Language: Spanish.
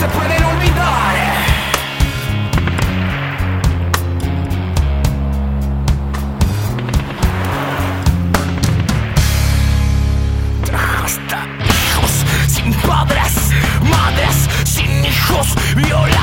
se pueden olvidar. Trajaste hijos sin padres, madres sin hijos, violados.